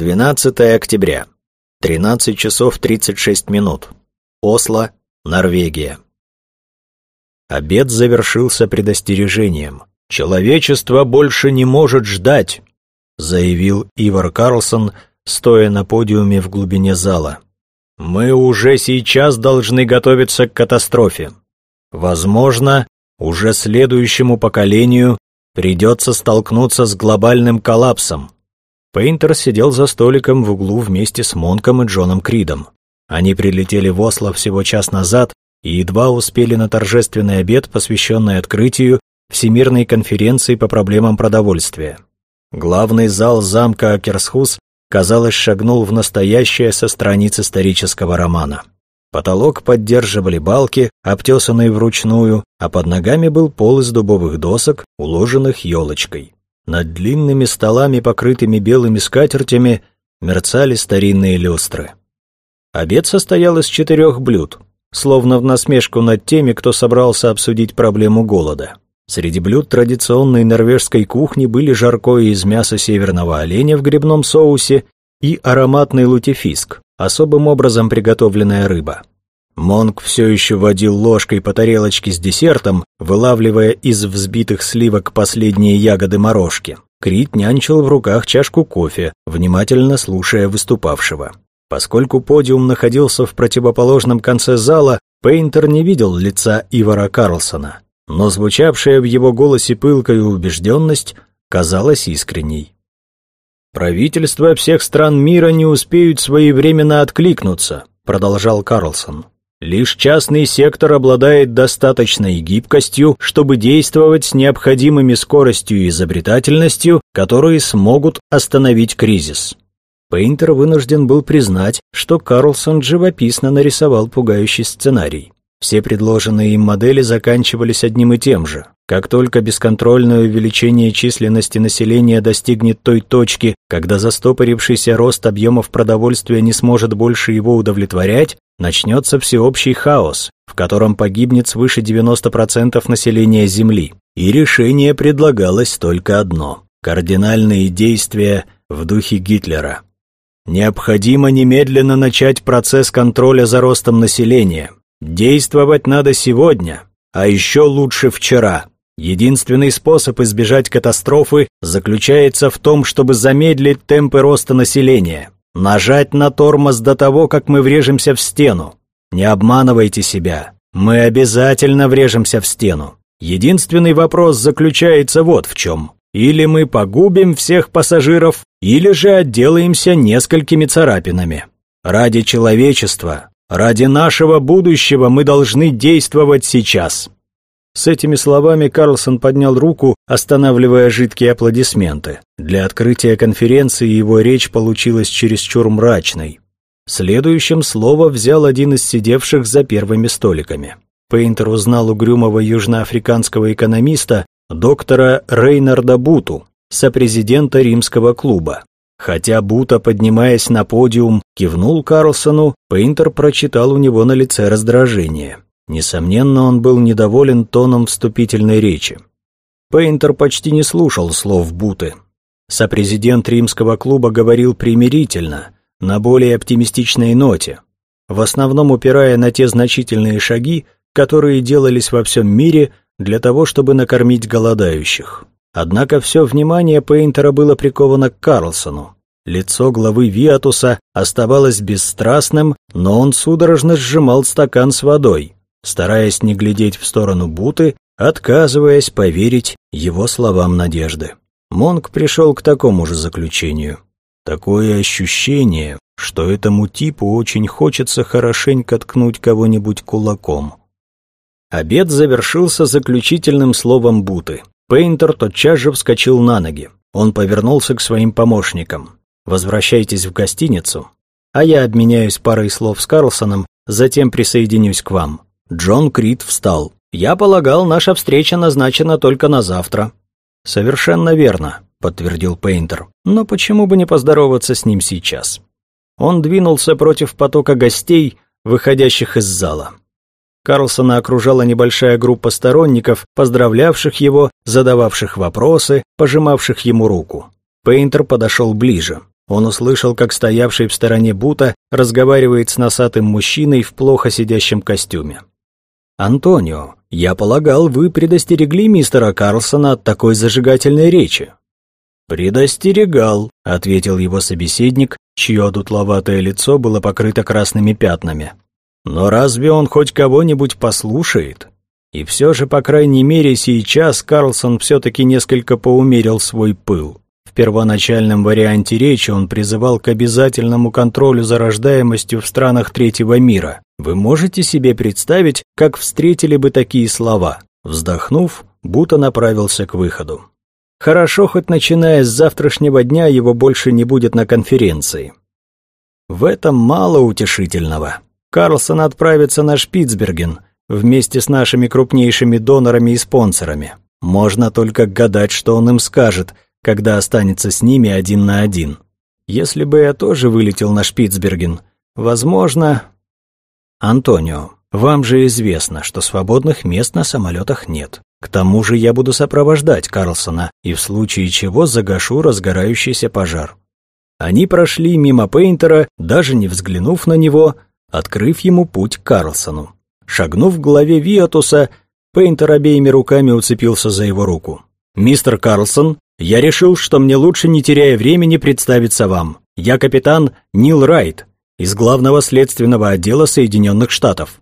12 октября. 13 часов 36 минут. Осло, Норвегия. Обед завершился предостережением. «Человечество больше не может ждать», заявил Ивар Карлсон, стоя на подиуме в глубине зала. «Мы уже сейчас должны готовиться к катастрофе. Возможно, уже следующему поколению придется столкнуться с глобальным коллапсом. Пейнтер сидел за столиком в углу вместе с Монком и Джоном Кридом. Они прилетели в Осло всего час назад и едва успели на торжественный обед, посвященный открытию Всемирной конференции по проблемам продовольствия. Главный зал замка Акерсхус, казалось, шагнул в настоящее со страниц исторического романа. Потолок поддерживали балки, обтесанные вручную, а под ногами был пол из дубовых досок, уложенных елочкой. Над длинными столами, покрытыми белыми скатертями, мерцали старинные люстры. Обед состоял из четырех блюд, словно в насмешку над теми, кто собрался обсудить проблему голода. Среди блюд традиционной норвежской кухни были жаркое из мяса северного оленя в грибном соусе и ароматный лутефиск, особым образом приготовленная рыба. Монк все еще водил ложкой по тарелочке с десертом, вылавливая из взбитых сливок последние ягоды морожки. Крит нянчил в руках чашку кофе, внимательно слушая выступавшего. Поскольку подиум находился в противоположном конце зала, Пейнтер не видел лица Ивара Карлсона, но звучавшая в его голосе пылкая убежденность казалась искренней. «Правительства всех стран мира не успеют своевременно откликнуться», продолжал Карлсон. Лишь частный сектор обладает достаточной гибкостью, чтобы действовать с необходимыми скоростью и изобретательностью, которые смогут остановить кризис. Пейнтер вынужден был признать, что Карлсон живописно нарисовал пугающий сценарий. Все предложенные им модели заканчивались одним и тем же. Как только бесконтрольное увеличение численности населения достигнет той точки, когда застопорившийся рост объемов продовольствия не сможет больше его удовлетворять, начнется всеобщий хаос, в котором погибнет свыше 90% населения Земли. И решение предлагалось только одно – кардинальные действия в духе Гитлера. Необходимо немедленно начать процесс контроля за ростом населения. Действовать надо сегодня, а еще лучше вчера. Единственный способ избежать катастрофы заключается в том, чтобы замедлить темпы роста населения. Нажать на тормоз до того, как мы врежемся в стену. Не обманывайте себя. Мы обязательно врежемся в стену. Единственный вопрос заключается вот в чем. Или мы погубим всех пассажиров, или же отделаемся несколькими царапинами. Ради человечества, ради нашего будущего мы должны действовать сейчас. С этими словами Карлсон поднял руку, останавливая жидкие аплодисменты. Для открытия конференции его речь получилась чересчур мрачной. Следующим слово взял один из сидевших за первыми столиками. Пейнтер узнал угрюмого южноафриканского экономиста, доктора Рейнарда Буту, сопрезидента римского клуба. Хотя Бута, поднимаясь на подиум, кивнул Карлсону, Пейнтер прочитал у него на лице раздражение. Несомненно, он был недоволен тоном вступительной речи. Пейнтер почти не слушал слов Буты. Сопрезидент римского клуба говорил примирительно, на более оптимистичной ноте, в основном упирая на те значительные шаги, которые делались во всем мире для того, чтобы накормить голодающих. Однако все внимание Пейнтера было приковано к Карлсону. Лицо главы Виатуса оставалось бесстрастным, но он судорожно сжимал стакан с водой стараясь не глядеть в сторону Буты, отказываясь поверить его словам надежды. Монк пришел к такому же заключению. Такое ощущение, что этому типу очень хочется хорошенько ткнуть кого-нибудь кулаком. Обед завершился заключительным словом Буты. Пейнтер тотчас же вскочил на ноги. Он повернулся к своим помощникам. «Возвращайтесь в гостиницу, а я обменяюсь парой слов с Карлсоном, затем присоединюсь к вам. Джон Крид встал. «Я полагал, наша встреча назначена только на завтра». «Совершенно верно», — подтвердил Пейнтер. «Но почему бы не поздороваться с ним сейчас?» Он двинулся против потока гостей, выходящих из зала. Карлсона окружала небольшая группа сторонников, поздравлявших его, задававших вопросы, пожимавших ему руку. Пейнтер подошел ближе. он услышал, как стоявший в стороне Бута разговаривает с носатым мужчиной в плохо сидящем костюме. «Антонио, я полагал, вы предостерегли мистера Карлсона от такой зажигательной речи». «Предостерегал», — ответил его собеседник, чье дутловатое лицо было покрыто красными пятнами. «Но разве он хоть кого-нибудь послушает?» И все же, по крайней мере, сейчас Карлсон все-таки несколько поумерил свой пыл. В первоначальном варианте речи он призывал к обязательному контролю за рождаемостью в странах третьего мира. Вы можете себе представить, как встретили бы такие слова? Вздохнув, Бута направился к выходу. Хорошо, хоть начиная с завтрашнего дня его больше не будет на конференции. В этом мало утешительного. Карлсон отправится на Шпицберген вместе с нашими крупнейшими донорами и спонсорами. Можно только гадать, что он им скажет – когда останется с ними один на один. Если бы я тоже вылетел на Шпицберген, возможно... Антонио, вам же известно, что свободных мест на самолетах нет. К тому же я буду сопровождать Карлсона и в случае чего загашу разгорающийся пожар. Они прошли мимо Пейнтера, даже не взглянув на него, открыв ему путь к Карлсону. Шагнув к голове Виатуса, Пейнтер обеими руками уцепился за его руку. «Мистер Карлсон, я решил, что мне лучше, не теряя времени, представиться вам. Я капитан Нил Райт из Главного следственного отдела Соединенных Штатов».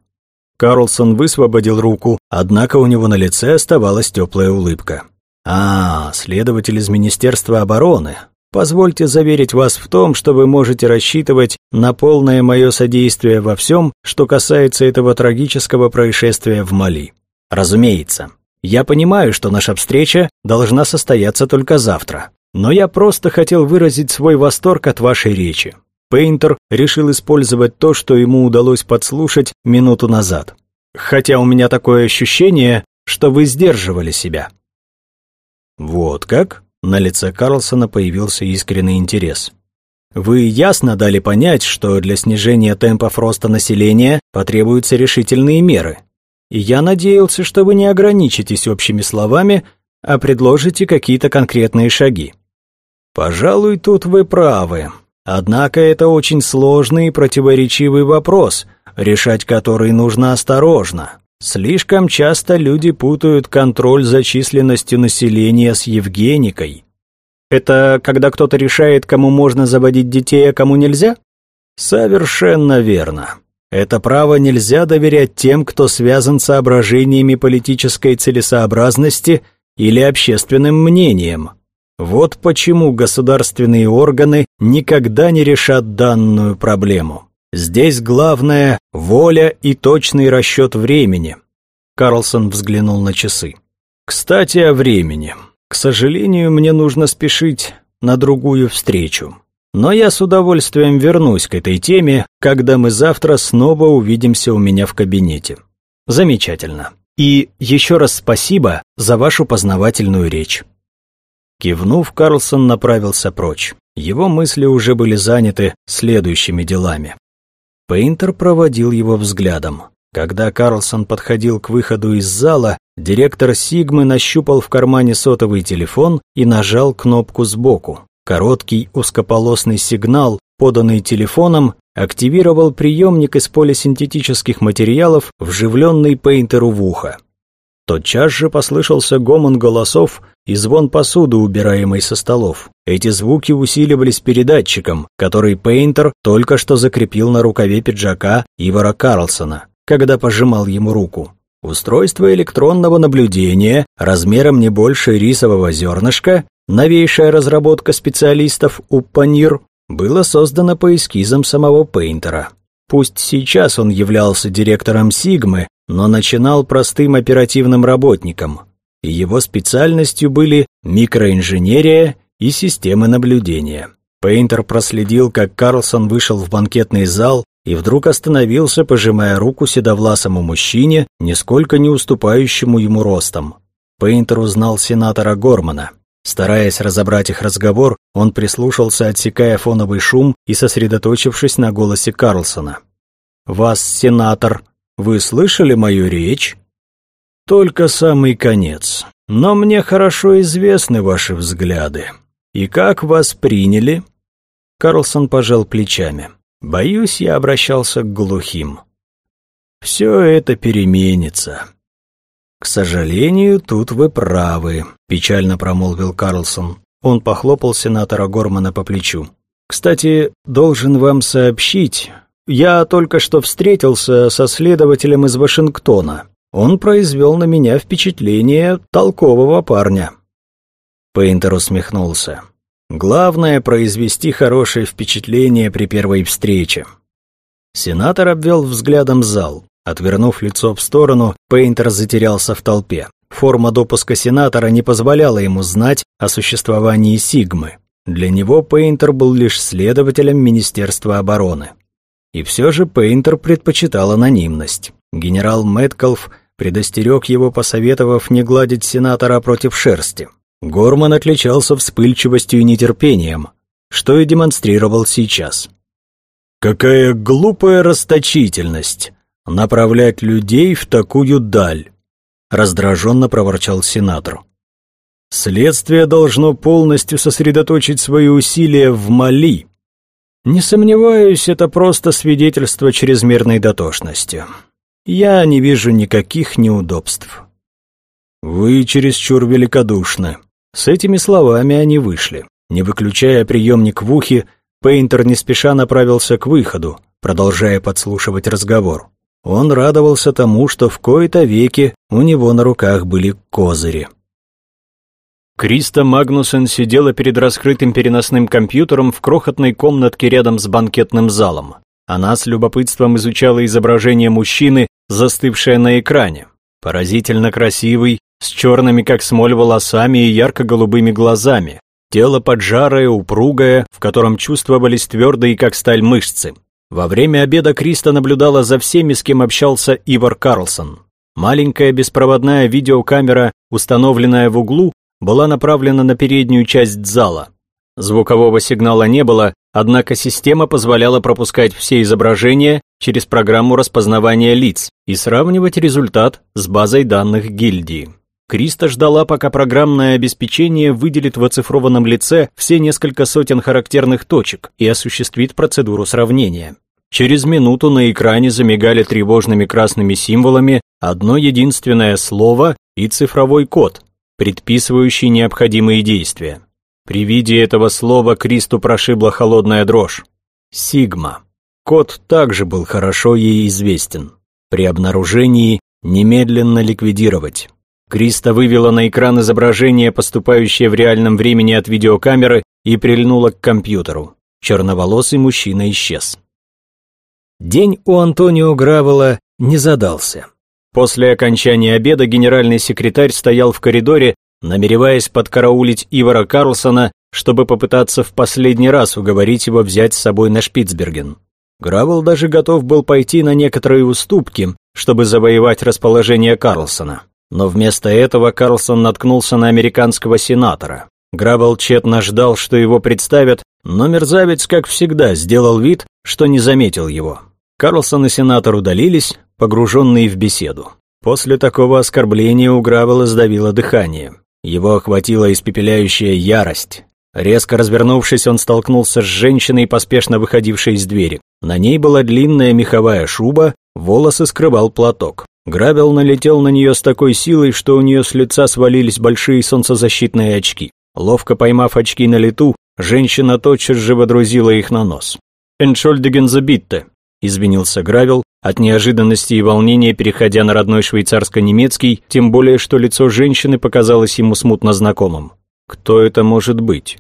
Карлсон высвободил руку, однако у него на лице оставалась теплая улыбка. «А, следователь из Министерства обороны. Позвольте заверить вас в том, что вы можете рассчитывать на полное мое содействие во всем, что касается этого трагического происшествия в Мали. Разумеется, я понимаю, что наша встреча должна состояться только завтра, но я просто хотел выразить свой восторг от вашей речи. Пейнтер решил использовать то, что ему удалось подслушать минуту назад. Хотя у меня такое ощущение, что вы сдерживали себя. Вот как? На лице Карлсона появился искренний интерес. Вы ясно дали понять, что для снижения темпов роста населения потребуются решительные меры, и я надеялся, что вы не ограничитесь общими словами, а предложите какие-то конкретные шаги. Пожалуй, тут вы правы. Однако это очень сложный и противоречивый вопрос, решать который нужно осторожно. Слишком часто люди путают контроль за численностью населения с Евгеникой. Это когда кто-то решает, кому можно заводить детей, а кому нельзя? Совершенно верно. Это право нельзя доверять тем, кто связан соображениями политической целесообразности или общественным мнением. Вот почему государственные органы никогда не решат данную проблему. Здесь главное – воля и точный расчет времени. Карлсон взглянул на часы. Кстати, о времени. К сожалению, мне нужно спешить на другую встречу. Но я с удовольствием вернусь к этой теме, когда мы завтра снова увидимся у меня в кабинете. Замечательно. И еще раз спасибо за вашу познавательную речь. Кивнув, Карлсон направился прочь. Его мысли уже были заняты следующими делами. Пейнтер проводил его взглядом. Когда Карлсон подходил к выходу из зала, директор Сигмы нащупал в кармане сотовый телефон и нажал кнопку сбоку. Короткий узкополосный сигнал, поданный телефоном, активировал приемник из полисинтетических материалов, вживленный Пейнтеру в ухо. Тотчас же послышался гомон голосов и звон посуды, убираемой со столов. Эти звуки усиливались передатчиком, который Пейнтер только что закрепил на рукаве пиджака Ивара Карлсона, когда пожимал ему руку. Устройство электронного наблюдения размером не больше рисового зернышка Новейшая разработка специалистов Уппанир была создана по эскизам самого Пейнтера. Пусть сейчас он являлся директором Сигмы, но начинал простым оперативным работником. И его специальностью были микроинженерия и системы наблюдения. Пейнтер проследил, как Карлсон вышел в банкетный зал и вдруг остановился, пожимая руку седовласому мужчине, нисколько не уступающему ему ростом. Пейнтер узнал сенатора Гормана. Стараясь разобрать их разговор, он прислушался, отсекая фоновый шум и сосредоточившись на голосе Карлсона. «Вас, сенатор, вы слышали мою речь?» «Только самый конец. Но мне хорошо известны ваши взгляды. И как вас приняли?» Карлсон пожал плечами. Боюсь, я обращался к глухим. Все это переменится. К сожалению, тут вы правы, печально промолвил Карлсон. Он похлопал сенатора Гормана по плечу. Кстати, должен вам сообщить, я только что встретился со следователем из Вашингтона. Он произвел на меня впечатление толкового парня. Пейнтер усмехнулся. Главное — произвести хорошее впечатление при первой встрече. Сенатор обвел взглядом зал. Отвернув лицо в сторону, Пейнтер затерялся в толпе. Форма допуска сенатора не позволяла ему знать о существовании Сигмы. Для него Пейнтер был лишь следователем Министерства обороны. И все же Пейнтер предпочитал анонимность. Генерал Мэткалф предостерег его, посоветовав не гладить сенатора против шерсти. Горман отличался вспыльчивостью и нетерпением, что и демонстрировал сейчас. «Какая глупая расточительность! Направлять людей в такую даль!» раздраженно проворчал сенатор. «Следствие должно полностью сосредоточить свои усилия в Мали. Не сомневаюсь, это просто свидетельство чрезмерной дотошности. Я не вижу никаких неудобств». «Вы чересчур великодушны», с этими словами они вышли. Не выключая приемник в ухе, Пейнтер не спеша направился к выходу, продолжая подслушивать разговор. Он радовался тому, что в кои-то веки у него на руках были козыри. Криста Магнусен сидела перед раскрытым переносным компьютером в крохотной комнатке рядом с банкетным залом. Она с любопытством изучала изображение мужчины, застывшее на экране. Поразительно красивый, с черными как смоль волосами и ярко-голубыми глазами, тело поджарое, упругое, в котором чувствовались твердые как сталь мышцы. Во время обеда Криста наблюдала за всеми, с кем общался Ивар Карлсон. Маленькая беспроводная видеокамера, установленная в углу, была направлена на переднюю часть зала. Звукового сигнала не было, однако система позволяла пропускать все изображения через программу распознавания лиц и сравнивать результат с базой данных гильдии. Криста ждала, пока программное обеспечение выделит в оцифрованном лице все несколько сотен характерных точек и осуществит процедуру сравнения. Через минуту на экране замигали тревожными красными символами одно единственное слово и цифровой код, предписывающий необходимые действия. При виде этого слова Кристу прошибла холодная дрожь. Сигма. Код также был хорошо ей известен. При обнаружении немедленно ликвидировать. Криста вывела на экран изображение, поступающее в реальном времени от видеокамеры, и прильнула к компьютеру. Черноволосый мужчина исчез. День у Антонио Гравела не задался. После окончания обеда генеральный секретарь стоял в коридоре, намереваясь подкараулить Ивара Карлсона, чтобы попытаться в последний раз уговорить его взять с собой на Шпицберген. Гравел даже готов был пойти на некоторые уступки, чтобы завоевать расположение Карлсона. Но вместо этого Карлсон наткнулся на американского сенатора. Граббл тщетно ждал, что его представят, но мерзавец, как всегда, сделал вид, что не заметил его. Карлсон и сенатор удалились, погруженные в беседу. После такого оскорбления у Граббела сдавило дыхание. Его охватила испепеляющая ярость. Резко развернувшись, он столкнулся с женщиной, поспешно выходившей из двери. На ней была длинная меховая шуба, волосы скрывал платок. Грабел налетел на нее с такой силой, что у нее с лица свалились большие солнцезащитные очки. Ловко поймав очки на лету, женщина тотчас же водрузила их на нос. «Эншольдеген забитте», — извинился Гравел, от неожиданности и волнения переходя на родной швейцарско-немецкий, тем более, что лицо женщины показалось ему смутно знакомым. «Кто это может быть?»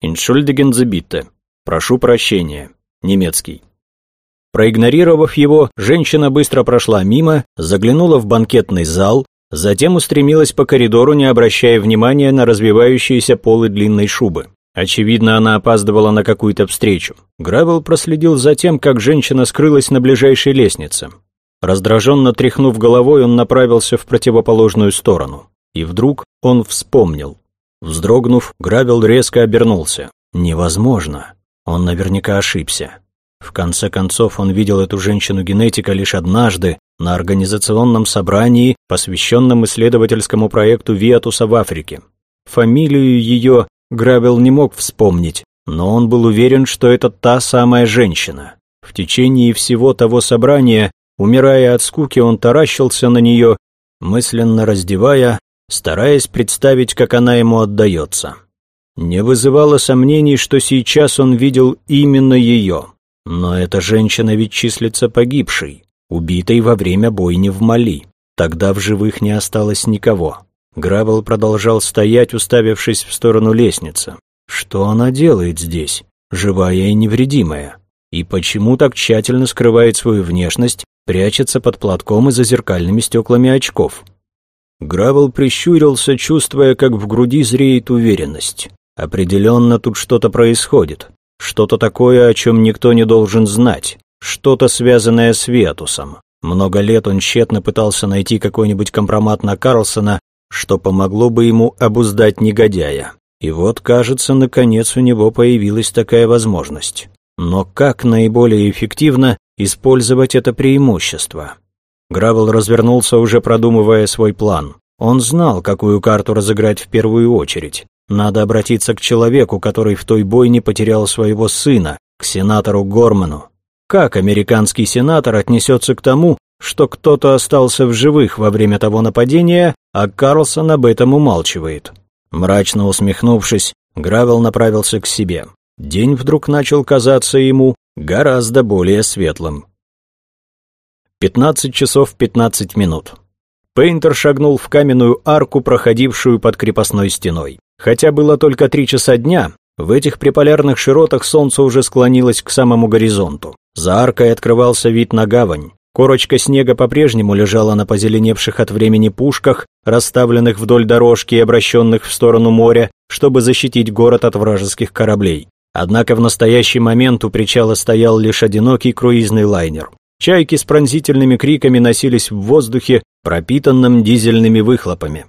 «Эншольдеген забитте», «Прошу прощения», немецкий. Проигнорировав его, женщина быстро прошла мимо, заглянула в банкетный зал, затем устремилась по коридору, не обращая внимания на развивающиеся полы длинной шубы. Очевидно, она опаздывала на какую-то встречу. Гравел проследил за тем, как женщина скрылась на ближайшей лестнице. Раздраженно тряхнув головой, он направился в противоположную сторону. И вдруг он вспомнил. Вздрогнув, Гравел резко обернулся. Невозможно. Он наверняка ошибся. В конце концов, он видел эту женщину-генетика лишь однажды на организационном собрании, посвященном исследовательскому проекту Виатуса в Африке. Фамилию ее Грабел не мог вспомнить, но он был уверен, что это та самая женщина. В течение всего того собрания, умирая от скуки, он таращился на нее, мысленно раздевая, стараясь представить, как она ему отдается. Не вызывало сомнений, что сейчас он видел именно ее. Но эта женщина ведь числится погибшей, убитой во время бойни в Мали. Тогда в живых не осталось никого. Гравел продолжал стоять, уставившись в сторону лестницы. Что она делает здесь, живая и невредимая? И почему так тщательно скрывает свою внешность, прячется под платком и за зеркальными стеклами очков? Гравел прищурился, чувствуя, как в груди зреет уверенность. Определенно тут что-то происходит. Что-то такое, о чем никто не должен знать. Что-то связанное с Ветусом. Много лет он тщетно пытался найти какой-нибудь компромат на Карлсона, что помогло бы ему обуздать негодяя. И вот, кажется, наконец у него появилась такая возможность. Но как наиболее эффективно использовать это преимущество? Гравел развернулся, уже продумывая свой план. Он знал, какую карту разыграть в первую очередь. Надо обратиться к человеку, который в той бойне потерял своего сына, к сенатору Горману. Как американский сенатор отнесется к тому, что кто-то остался в живых во время того нападения, а Карлсон об этом умалчивает? Мрачно усмехнувшись, Гравел направился к себе. День вдруг начал казаться ему гораздо более светлым. 15 часов 15 минут. Пейнтер шагнул в каменную арку, проходившую под крепостной стеной. Хотя было только три часа дня, в этих приполярных широтах солнце уже склонилось к самому горизонту. За аркой открывался вид на гавань. Корочка снега по-прежнему лежала на позеленевших от времени пушках, расставленных вдоль дорожки и обращенных в сторону моря, чтобы защитить город от вражеских кораблей. Однако в настоящий момент у причала стоял лишь одинокий круизный лайнер. Чайки с пронзительными криками носились в воздухе, пропитанном дизельными выхлопами.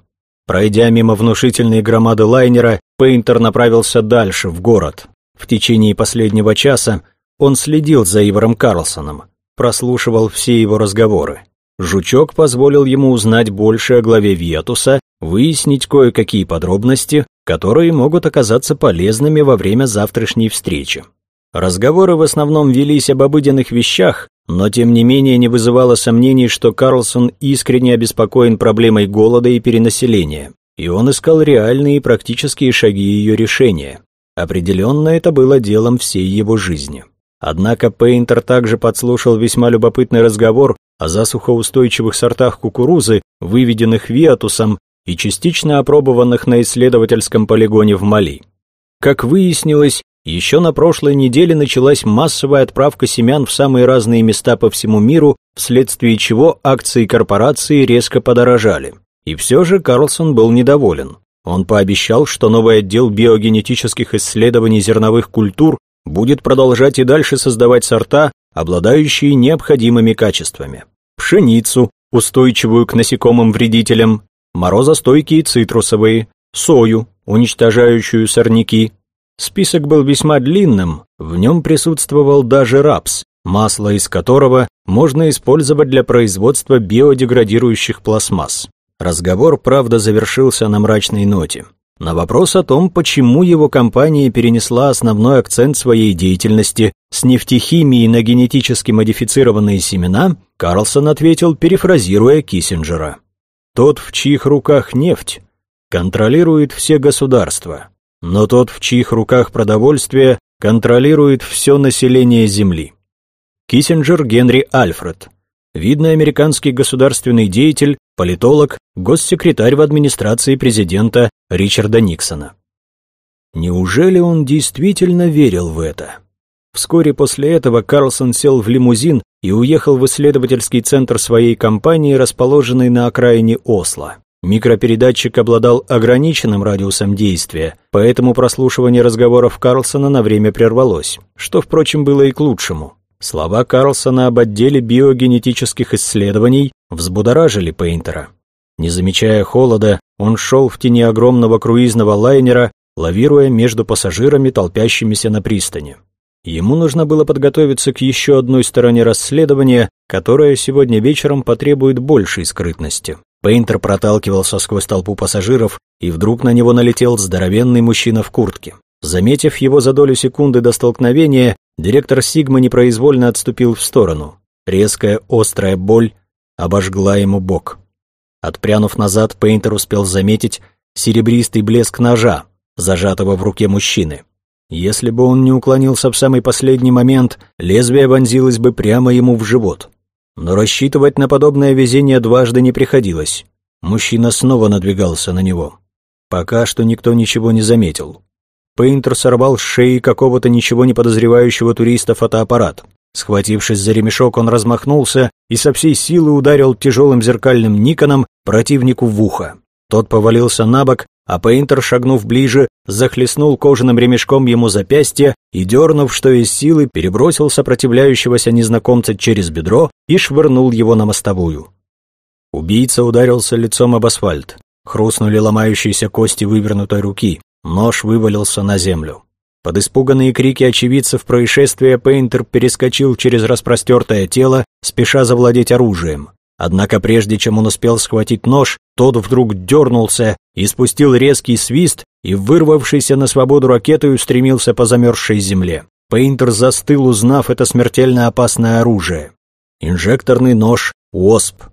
Пройдя мимо внушительной громады лайнера, Пейнтер направился дальше, в город. В течение последнего часа он следил за Ивором Карлсоном, прослушивал все его разговоры. Жучок позволил ему узнать больше о главе Виатуса, выяснить кое-какие подробности, которые могут оказаться полезными во время завтрашней встречи. Разговоры в основном велись об обыденных вещах, но тем не менее не вызывало сомнений, что Карлсон искренне обеспокоен проблемой голода и перенаселения, и он искал реальные и практические шаги ее решения. Определенно это было делом всей его жизни. Однако Пейнтер также подслушал весьма любопытный разговор о засухоустойчивых сортах кукурузы, выведенных Виатусом и частично опробованных на исследовательском полигоне в Мали. Как выяснилось, еще на прошлой неделе началась массовая отправка семян в самые разные места по всему миру, вследствие чего акции корпорации резко подорожали. И все же Карлсон был недоволен. Он пообещал, что новый отдел биогенетических исследований зерновых культур будет продолжать и дальше создавать сорта, обладающие необходимыми качествами. Пшеницу, устойчивую к насекомым-вредителям, морозостойкие цитрусовые, сою, уничтожающую сорняки, Список был весьма длинным, в нем присутствовал даже рапс, масло из которого можно использовать для производства биодеградирующих пластмасс. Разговор, правда, завершился на мрачной ноте. На вопрос о том, почему его компания перенесла основной акцент своей деятельности с нефтехимии на генетически модифицированные семена, Карлсон ответил, перефразируя Киссинджера. «Тот, в чьих руках нефть, контролирует все государства, но тот, в чьих руках продовольствие, контролирует все население Земли. Киссинджер Генри Альфред, видный американский государственный деятель, политолог, госсекретарь в администрации президента Ричарда Никсона. Неужели он действительно верил в это? Вскоре после этого Карлсон сел в лимузин и уехал в исследовательский центр своей компании, расположенный на окраине Осло. Микропередатчик обладал ограниченным радиусом действия, поэтому прослушивание разговоров Карлсона на время прервалось, что, впрочем, было и к лучшему. Слова Карлсона об отделе биогенетических исследований взбудоражили Пейнтера. Не замечая холода, он шел в тени огромного круизного лайнера, лавируя между пассажирами, толпящимися на пристани. Ему нужно было подготовиться к еще одной стороне расследования, которая сегодня вечером потребует большей скрытности. Пейнтер проталкивался сквозь толпу пассажиров, и вдруг на него налетел здоровенный мужчина в куртке. Заметив его за долю секунды до столкновения, директор Сигма непроизвольно отступил в сторону. Резкая острая боль обожгла ему бок. Отпрянув назад, Пейнтер успел заметить серебристый блеск ножа, зажатого в руке мужчины. Если бы он не уклонился в самый последний момент, лезвие вонзилось бы прямо ему в живот. Но рассчитывать на подобное везение дважды не приходилось. Мужчина снова надвигался на него. Пока что никто ничего не заметил. Пейнтер сорвал с шеи какого-то ничего не подозревающего туриста фотоаппарат. Схватившись за ремешок, он размахнулся и со всей силы ударил тяжелым зеркальным Никоном противнику в ухо. Тот повалился на бок, а Пейнтер, шагнув ближе, захлестнул кожаным ремешком ему запястье и, дернув что из силы, перебросил сопротивляющегося незнакомца через бедро и швырнул его на мостовую. Убийца ударился лицом об асфальт. Хрустнули ломающиеся кости вывернутой руки. Нож вывалился на землю. Под испуганные крики очевидцев происшествия Пейнтер перескочил через распростертое тело, спеша завладеть оружием. Однако прежде чем он успел схватить нож, тот вдруг дернулся и спустил резкий свист и, вырвавшийся на свободу ракетой, устремился по замерзшей земле. Пейнтер застыл, узнав это смертельно опасное оружие. Инжекторный нож «Уосп».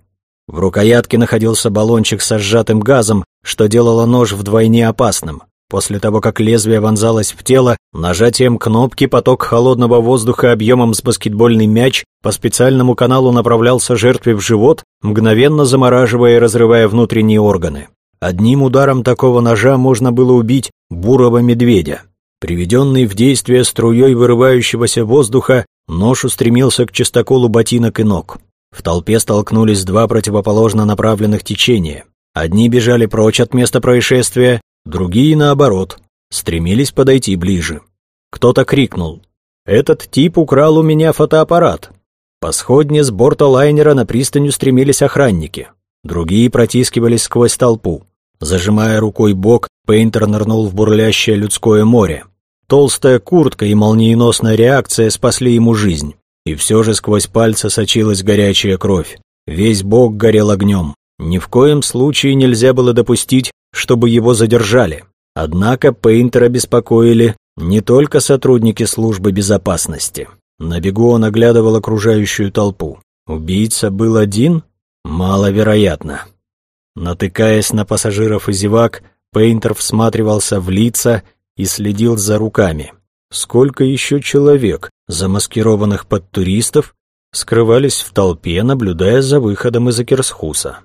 В рукоятке находился баллончик со сжатым газом, что делало нож вдвойне опасным. После того, как лезвие вонзалось в тело, нажатием кнопки поток холодного воздуха объемом с баскетбольный мяч по специальному каналу направлялся жертве в живот, мгновенно замораживая и разрывая внутренние органы. Одним ударом такого ножа можно было убить бурого медведя. Приведенный в действие струей вырывающегося воздуха, нож устремился к чистоколу ботинок и ног. В толпе столкнулись два противоположно направленных течения. Одни бежали прочь от места происшествия, Другие, наоборот, стремились подойти ближе. Кто-то крикнул. «Этот тип украл у меня фотоаппарат». По сходне с борта лайнера на пристань устремились охранники. Другие протискивались сквозь толпу. Зажимая рукой бок, Пейнтер нырнул в бурлящее людское море. Толстая куртка и молниеносная реакция спасли ему жизнь. И все же сквозь пальцы сочилась горячая кровь. Весь бок горел огнем. Ни в коем случае нельзя было допустить, чтобы его задержали. Однако Пейнтера беспокоили не только сотрудники службы безопасности. На бегу он оглядывал окружающую толпу. Убийца был один? Маловероятно. Натыкаясь на пассажиров и зевак, Пейнтер всматривался в лица и следил за руками. Сколько еще человек, замаскированных под туристов, скрывались в толпе, наблюдая за выходом из Акерсхуса.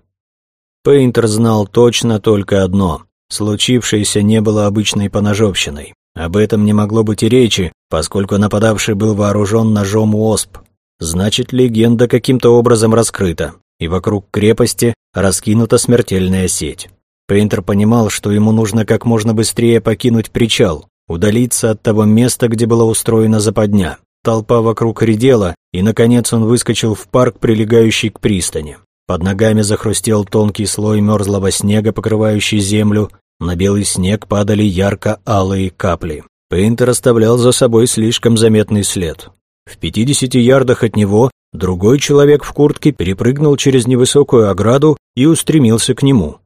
Пейнтер знал точно только одно. Случившееся не было обычной поножовщиной. Об этом не могло быть и речи, поскольку нападавший был вооружен ножом ОСП. Значит, легенда каким-то образом раскрыта, и вокруг крепости раскинута смертельная сеть. Пейнтер понимал, что ему нужно как можно быстрее покинуть причал, удалиться от того места, где была устроена западня. Толпа вокруг редела, и, наконец, он выскочил в парк, прилегающий к пристани. Под ногами захрустел тонкий слой мерзлого снега, покрывающий землю. На белый снег падали ярко-алые капли. Пейнтер оставлял за собой слишком заметный след. В 50 ярдах от него другой человек в куртке перепрыгнул через невысокую ограду и устремился к нему.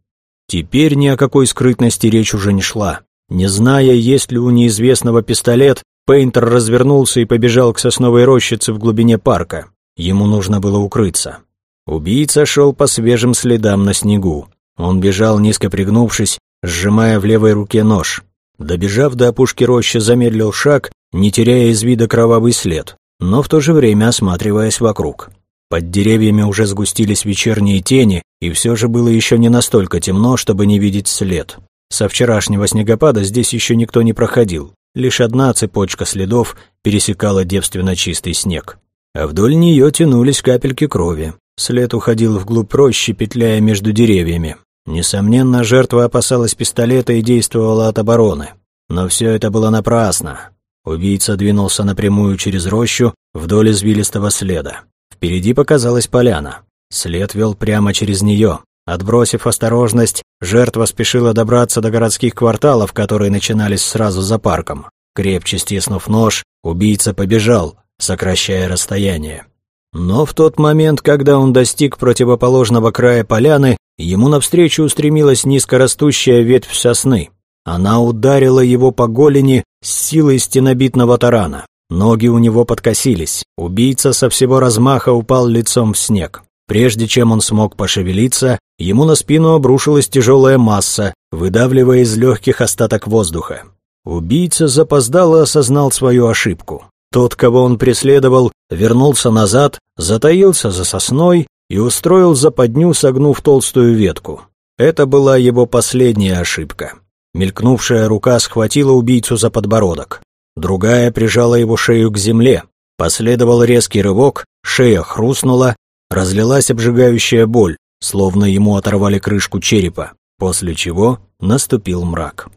Теперь ни о какой скрытности речь уже не шла. Не зная, есть ли у неизвестного пистолет, Пейнтер развернулся и побежал к сосновой рощице в глубине парка. Ему нужно было укрыться. Убийца шел по свежим следам на снегу. Он бежал, низко пригнувшись, сжимая в левой руке нож. Добежав до опушки рощи, замедлил шаг, не теряя из вида кровавый след, но в то же время осматриваясь вокруг. Под деревьями уже сгустились вечерние тени, и все же было еще не настолько темно, чтобы не видеть след. Со вчерашнего снегопада здесь еще никто не проходил. Лишь одна цепочка следов пересекала девственно чистый снег. А вдоль нее тянулись капельки крови. След уходил вглубь рощи, петляя между деревьями. Несомненно, жертва опасалась пистолета и действовала от обороны. Но все это было напрасно. Убийца двинулся напрямую через рощу вдоль извилистого следа. Впереди показалась поляна. След вел прямо через нее. Отбросив осторожность, жертва спешила добраться до городских кварталов, которые начинались сразу за парком. Крепче стиснув нож, убийца побежал, сокращая расстояние. Но в тот момент, когда он достиг противоположного края поляны, ему навстречу устремилась низкорастущая ветвь сосны. Она ударила его по голени с силой стенобитного тарана. Ноги у него подкосились. Убийца со всего размаха упал лицом в снег. Прежде чем он смог пошевелиться, ему на спину обрушилась тяжелая масса, выдавливая из легких остаток воздуха. Убийца запоздало осознал свою ошибку. Тот, кого он преследовал, вернулся назад, затаился за сосной и устроил западню, согнув толстую ветку. Это была его последняя ошибка. Мелькнувшая рука схватила убийцу за подбородок. Другая прижала его шею к земле. Последовал резкий рывок, шея хрустнула, разлилась обжигающая боль, словно ему оторвали крышку черепа, после чего наступил мрак.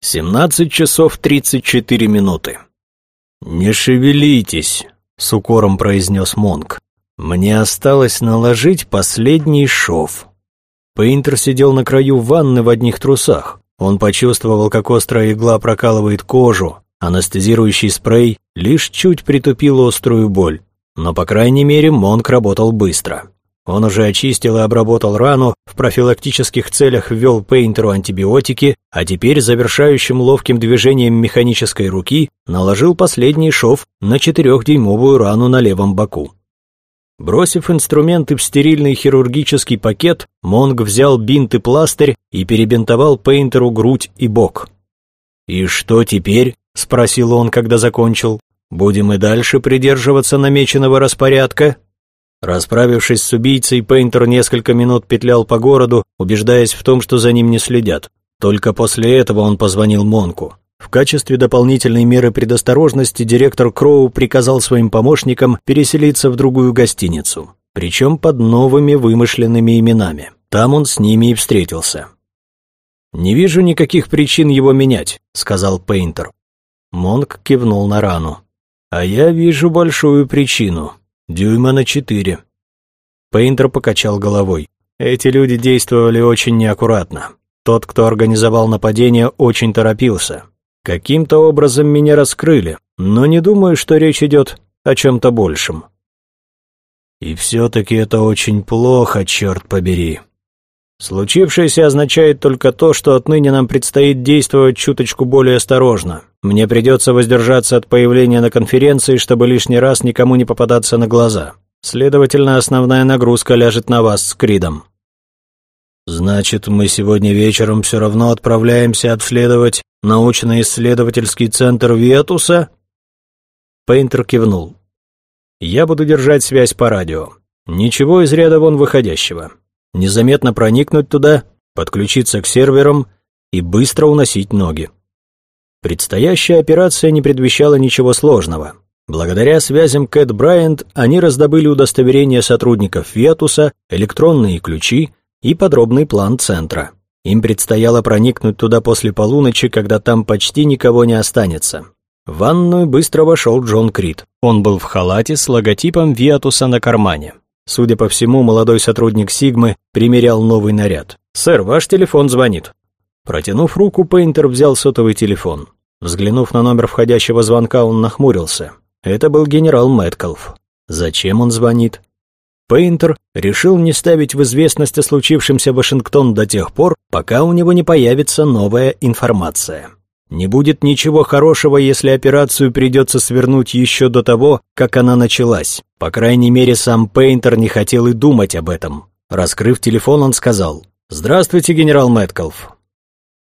17 часов 34 минуты. «Не шевелитесь», — с укором произнес Монк. «Мне осталось наложить последний шов». Пейнтер сидел на краю ванны в одних трусах. Он почувствовал, как острая игла прокалывает кожу, анестезирующий спрей лишь чуть притупил острую боль. Но, по крайней мере, Монк работал быстро. Он уже очистил и обработал рану, в профилактических целях ввел Пейнтеру антибиотики, а теперь завершающим ловким движением механической руки наложил последний шов на четырехдюймовую рану на левом боку. Бросив инструменты в стерильный хирургический пакет, Монг взял бинт и пластырь и перебинтовал Пейнтеру грудь и бок. «И что теперь?» — спросил он, когда закончил. «Будем и дальше придерживаться намеченного распорядка?» Расправившись с убийцей, Пейнтер несколько минут петлял по городу, убеждаясь в том, что за ним не следят. Только после этого он позвонил Монку. В качестве дополнительной меры предосторожности директор Кроу приказал своим помощникам переселиться в другую гостиницу, причем под новыми вымышленными именами. Там он с ними и встретился. «Не вижу никаких причин его менять», — сказал Пейнтер. Монк кивнул на рану. «А я вижу большую причину. Дюйма на четыре». Пейнтер покачал головой. «Эти люди действовали очень неаккуратно. Тот, кто организовал нападение, очень торопился. Каким-то образом меня раскрыли, но не думаю, что речь идет о чем-то большем. И все-таки это очень плохо, черт побери. Случившееся означает только то, что отныне нам предстоит действовать чуточку более осторожно. Мне придется воздержаться от появления на конференции, чтобы лишний раз никому не попадаться на глаза. Следовательно, основная нагрузка ляжет на вас с Кридом. Значит, мы сегодня вечером все равно отправляемся обследовать научно-исследовательский центр Ветуса? Пейнтер кивнул. Я буду держать связь по радио. Ничего из ряда вон выходящего. Незаметно проникнуть туда, подключиться к серверам и быстро уносить ноги. Предстоящая операция не предвещала ничего сложного. Благодаря связям Кэт Брайант они раздобыли удостоверения сотрудников Ветуса, электронные ключи, и подробный план центра. Им предстояло проникнуть туда после полуночи, когда там почти никого не останется. В ванную быстро вошел Джон Крид. Он был в халате с логотипом Виатуса на кармане. Судя по всему, молодой сотрудник Сигмы примерял новый наряд. «Сэр, ваш телефон звонит». Протянув руку, Пейнтер взял сотовый телефон. Взглянув на номер входящего звонка, он нахмурился. Это был генерал Мэткалф. Зачем он звонит? Пейнтер решил не ставить в известность о случившемся Вашингтон до тех пор, пока у него не появится новая информация. Не будет ничего хорошего, если операцию придется свернуть еще до того, как она началась. По крайней мере, сам Пейнтер не хотел и думать об этом. Раскрыв телефон, он сказал «Здравствуйте, генерал Мэткалф».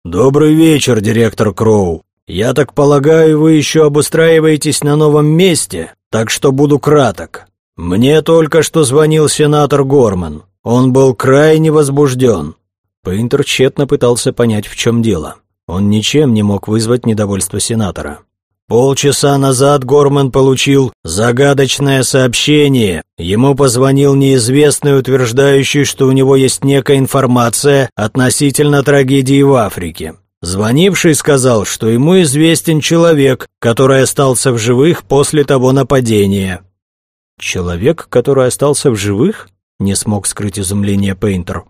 «Добрый вечер, директор Кроу. Я так полагаю, вы еще обустраиваетесь на новом месте, так что буду краток. «Мне только что звонил сенатор Горман. Он был крайне возбужден». Пейнтер тщетно пытался понять, в чем дело. Он ничем не мог вызвать недовольство сенатора. Полчаса назад Горман получил загадочное сообщение. Ему позвонил неизвестный, утверждающий, что у него есть некая информация относительно трагедии в Африке. Звонивший сказал, что ему известен человек, который остался в живых после того нападения. «Человек, который остался в живых?» — не смог скрыть изумление Пейнтер.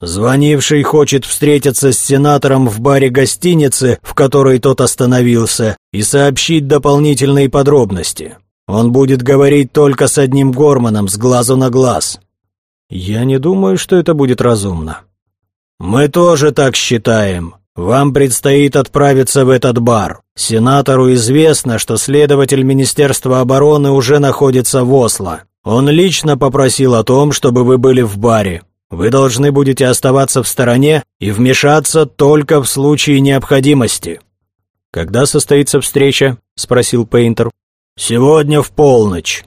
«Звонивший хочет встретиться с сенатором в баре гостиницы, в которой тот остановился, и сообщить дополнительные подробности. Он будет говорить только с одним Горманом, с глазу на глаз». «Я не думаю, что это будет разумно». «Мы тоже так считаем. вам предстоит отправиться в этот бар. Сенатору известно, что следователь Министерства обороны уже находится в Осло. Он лично попросил о том, чтобы вы были в баре. Вы должны будете оставаться в стороне и вмешаться только в случае необходимости». «Когда состоится встреча?» — спросил Пейнтер. «Сегодня в полночь».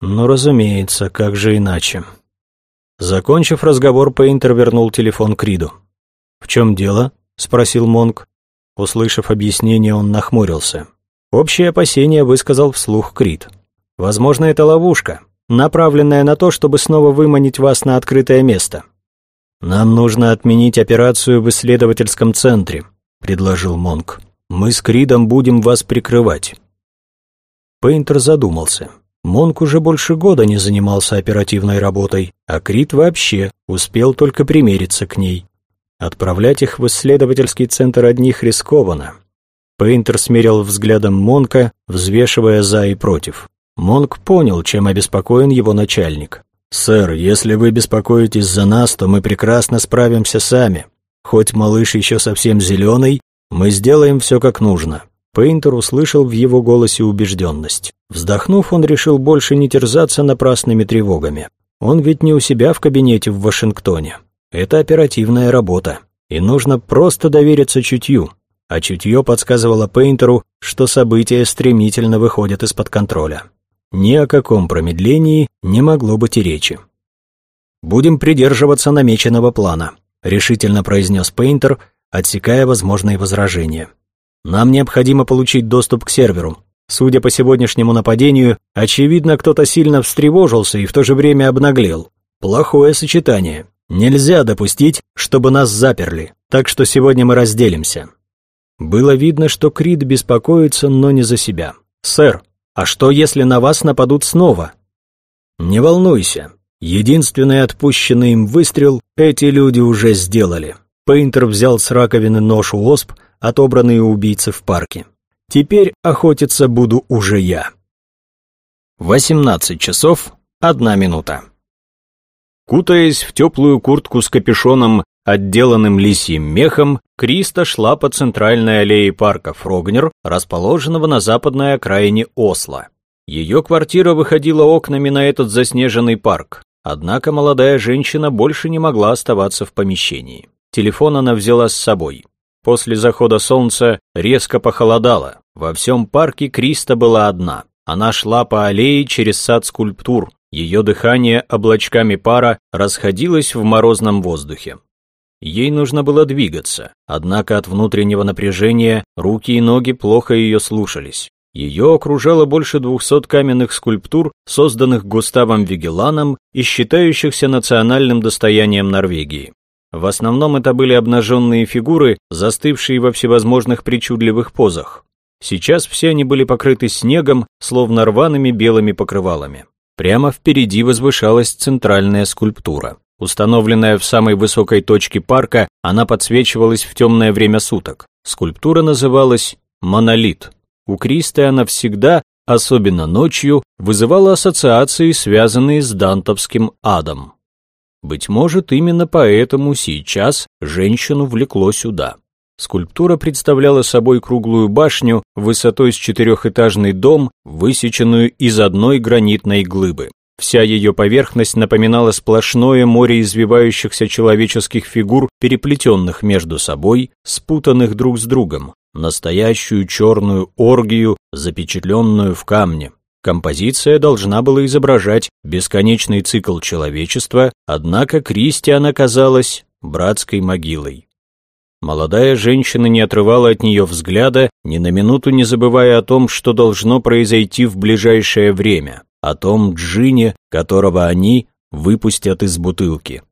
«Ну, разумеется, как же иначе?» Закончив разговор, Пейнтер вернул телефон Криду. «В чем дело?» — спросил Монк. Услышав объяснение, он нахмурился. Общее опасение высказал вслух Крид. «Возможно, это ловушка, направленная на то, чтобы снова выманить вас на открытое место. Нам нужно отменить операцию в исследовательском центре», — предложил Монк. «Мы с Кридом будем вас прикрывать». Пейнтер задумался. Монк уже больше года не занимался оперативной работой, а Крид вообще успел только примериться к ней. Отправлять их в исследовательский центр одних рискованно. Пейнтер смерил взглядом Монка, взвешивая за и против. Монк понял, чем обеспокоен его начальник. «Сэр, если вы беспокоитесь за нас, то мы прекрасно справимся сами. Хоть малыш еще совсем зеленый, мы сделаем все как нужно». Пейнтер услышал в его голосе убежденность. Вздохнув, он решил больше не терзаться напрасными тревогами. Он ведь не у себя в кабинете в Вашингтоне. Это оперативная работа, и нужно просто довериться чутью. А чутье подсказывало Пейнтеру, что события стремительно выходят из-под контроля. Ни о каком промедлении не могло быть и речи. «Будем придерживаться намеченного плана», — решительно произнес Пейнтер, отсекая возможные возражения. «Нам необходимо получить доступ к серверу. Судя по сегодняшнему нападению, очевидно, кто-то сильно встревожился и в то же время обнаглел. Плохое сочетание. Нельзя допустить, чтобы нас заперли, так что сегодня мы разделимся». Было видно, что Крид беспокоится, но не за себя. «Сэр, а что, если на вас нападут снова?» «Не волнуйся. Единственный отпущенный им выстрел эти люди уже сделали». Пейнтер взял с раковины нож у осп, отобранный у убийцы в парке. «Теперь охотиться буду уже я». 18 часов, одна минута. Кутаясь в теплую куртку с капюшоном, отделанным лисьим мехом, Криста шла по центральной аллее парка Фрогнер, расположенного на западной окраине Осло. Ее квартира выходила окнами на этот заснеженный парк, однако молодая женщина больше не могла оставаться в помещении. Телефон она взяла с собой. После захода солнца резко похолодало. Во всем парке Криста была одна. Она шла по аллее через сад скульптур, ее дыхание облачками пара расходилось в морозном воздухе. Ей нужно было двигаться, однако от внутреннего напряжения руки и ноги плохо ее слушались. Ее окружало больше двухсот каменных скульптур, созданных Густавом Вигеланом и считающихся национальным достоянием Норвегии. В основном это были обнаженные фигуры, застывшие во всевозможных причудливых позах. Сейчас все они были покрыты снегом, словно рваными белыми покрывалами. Прямо впереди возвышалась центральная скульптура. Установленная в самой высокой точке парка, она подсвечивалась в темное время суток. Скульптура называлась «Монолит». У Кристи она всегда, особенно ночью, вызывала ассоциации, связанные с дантовским адом. Быть может, именно поэтому сейчас женщину влекло сюда. Скульптура представляла собой круглую башню высотой с четырехэтажный дом, высеченную из одной гранитной глыбы. Вся ее поверхность напоминала сплошное море извивающихся человеческих фигур, переплетенных между собой, спутанных друг с другом, настоящую черную оргию, запечатленную в камне. Композиция должна была изображать бесконечный цикл человечества, однако Кристиан оказалась братской могилой. Молодая женщина не отрывала от нее взгляда, ни на минуту не забывая о том, что должно произойти в ближайшее время, о том джине, которого они выпустят из бутылки.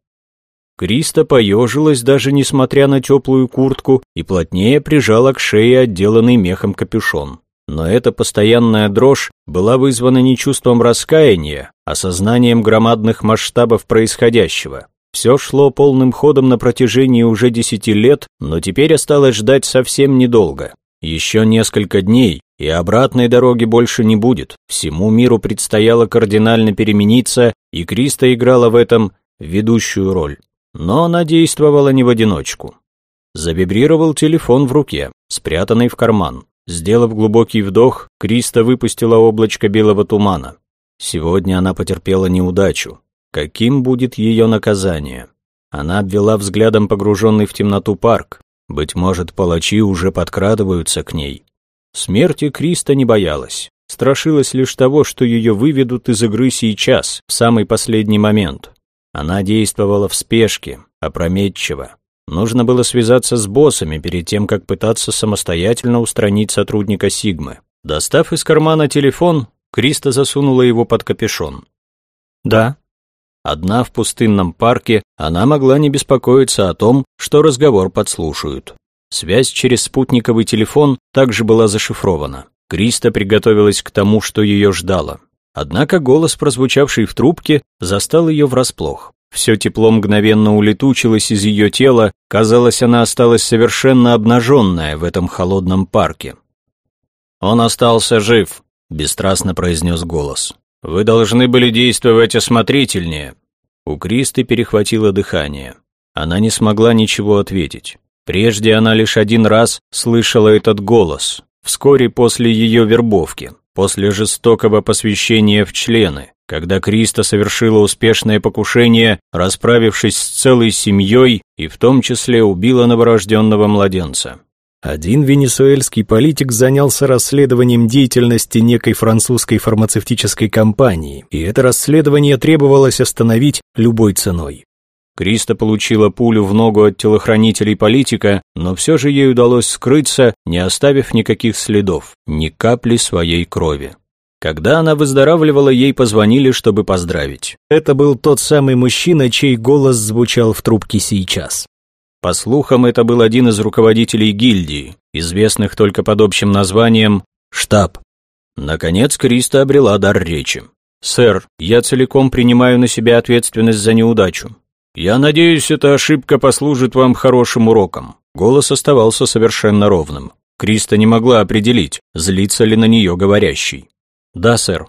Криста поежилась, даже несмотря на теплую куртку, и плотнее прижала к шее отделанный мехом капюшон. Но эта постоянная дрожь была вызвана не чувством раскаяния, а сознанием громадных масштабов происходящего. Все шло полным ходом на протяжении уже десяти лет, но теперь осталось ждать совсем недолго. Еще несколько дней, и обратной дороги больше не будет. Всему миру предстояло кардинально перемениться, и Криста играла в этом ведущую роль. Но она действовала не в одиночку. Завибрировал телефон в руке, спрятанный в карман. Сделав глубокий вдох, Криста выпустила облачко белого тумана. Сегодня она потерпела неудачу. Каким будет ее наказание? Она обвела взглядом погруженный в темноту парк. Быть может, палачи уже подкрадываются к ней. Смерти Криста не боялась. Страшилась лишь того, что ее выведут из игры сейчас, в самый последний момент. Она действовала в спешке, опрометчиво. Нужно было связаться с боссами перед тем, как пытаться самостоятельно устранить сотрудника Сигмы. Достав из кармана телефон, Криста засунула его под капюшон. «Да». Одна в пустынном парке, она могла не беспокоиться о том, что разговор подслушают. Связь через спутниковый телефон также была зашифрована. Криста приготовилась к тому, что ее ждало. Однако голос, прозвучавший в трубке, застал ее врасплох. Все тепло мгновенно улетучилось из ее тела, казалось, она осталась совершенно обнаженная в этом холодном парке. «Он остался жив», — бесстрастно произнес голос. «Вы должны были действовать осмотрительнее». У Кристы перехватило дыхание. Она не смогла ничего ответить. Прежде она лишь один раз слышала этот голос, вскоре после ее вербовки, после жестокого посвящения в члены, когда Криста совершила успешное покушение, расправившись с целой семьей и в том числе убила новорожденного младенца. Один венесуэльский политик занялся расследованием деятельности некой французской фармацевтической компании, и это расследование требовалось остановить любой ценой. Криста получила пулю в ногу от телохранителей политика, но все же ей удалось скрыться, не оставив никаких следов, ни капли своей крови. Когда она выздоравливала, ей позвонили, чтобы поздравить. Это был тот самый мужчина, чей голос звучал в трубке сейчас. По слухам, это был один из руководителей гильдии, известных только под общим названием «Штаб». Наконец Криста обрела дар речи. «Сэр, я целиком принимаю на себя ответственность за неудачу. Я надеюсь, эта ошибка послужит вам хорошим уроком». Голос оставался совершенно ровным. Криста не могла определить, злится ли на нее говорящий. «Да, сэр».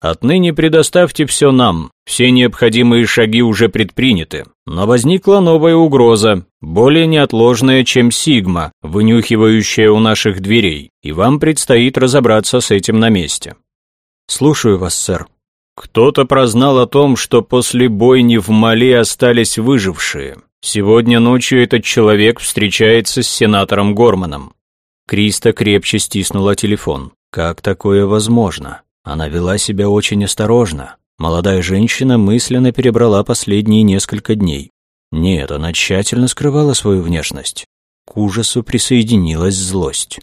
«Отныне предоставьте все нам, все необходимые шаги уже предприняты, но возникла новая угроза, более неотложная, чем Сигма, вынюхивающая у наших дверей, и вам предстоит разобраться с этим на месте». «Слушаю вас, сэр». Кто-то прознал о том, что после бойни в Мали остались выжившие. Сегодня ночью этот человек встречается с сенатором Горманом. Криста крепче стиснула телефон. Как такое возможно? Она вела себя очень осторожно. Молодая женщина мысленно перебрала последние несколько дней. Нет, она тщательно скрывала свою внешность. К ужасу присоединилась злость.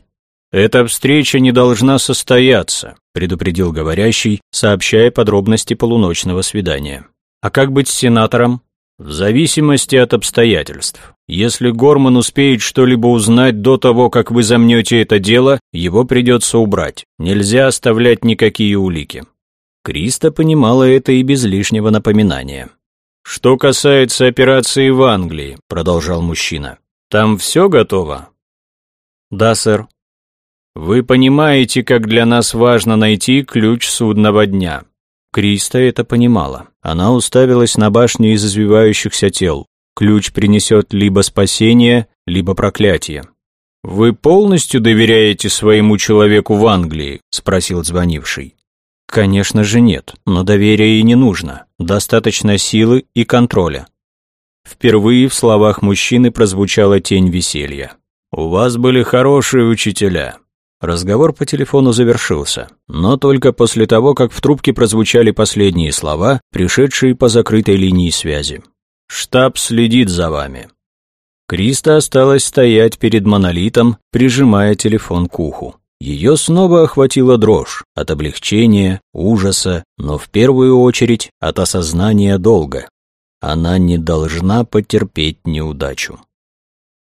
«Эта встреча не должна состояться», предупредил говорящий, сообщая подробности полуночного свидания. «А как быть с сенатором?» «В зависимости от обстоятельств. Если Горман успеет что-либо узнать до того, как вы замнете это дело, его придется убрать. Нельзя оставлять никакие улики». Криста понимала это и без лишнего напоминания. «Что касается операции в Англии», — продолжал мужчина, — «там все готово?» «Да, сэр». «Вы понимаете, как для нас важно найти ключ судного дня». Криста это понимала. Она уставилась на башню из извивающихся тел. Ключ принесет либо спасение, либо проклятие. «Вы полностью доверяете своему человеку в Англии?» – спросил звонивший. «Конечно же нет, но доверия и не нужно. Достаточно силы и контроля». Впервые в словах мужчины прозвучала тень веселья. «У вас были хорошие учителя». Разговор по телефону завершился, но только после того, как в трубке прозвучали последние слова, пришедшие по закрытой линии связи. Штаб следит за вами». Криста осталась стоять перед монолитом, прижимая телефон к уху. Ее снова охватила дрожь от облегчения, ужаса, но в первую очередь от осознания долга. Она не должна потерпеть неудачу.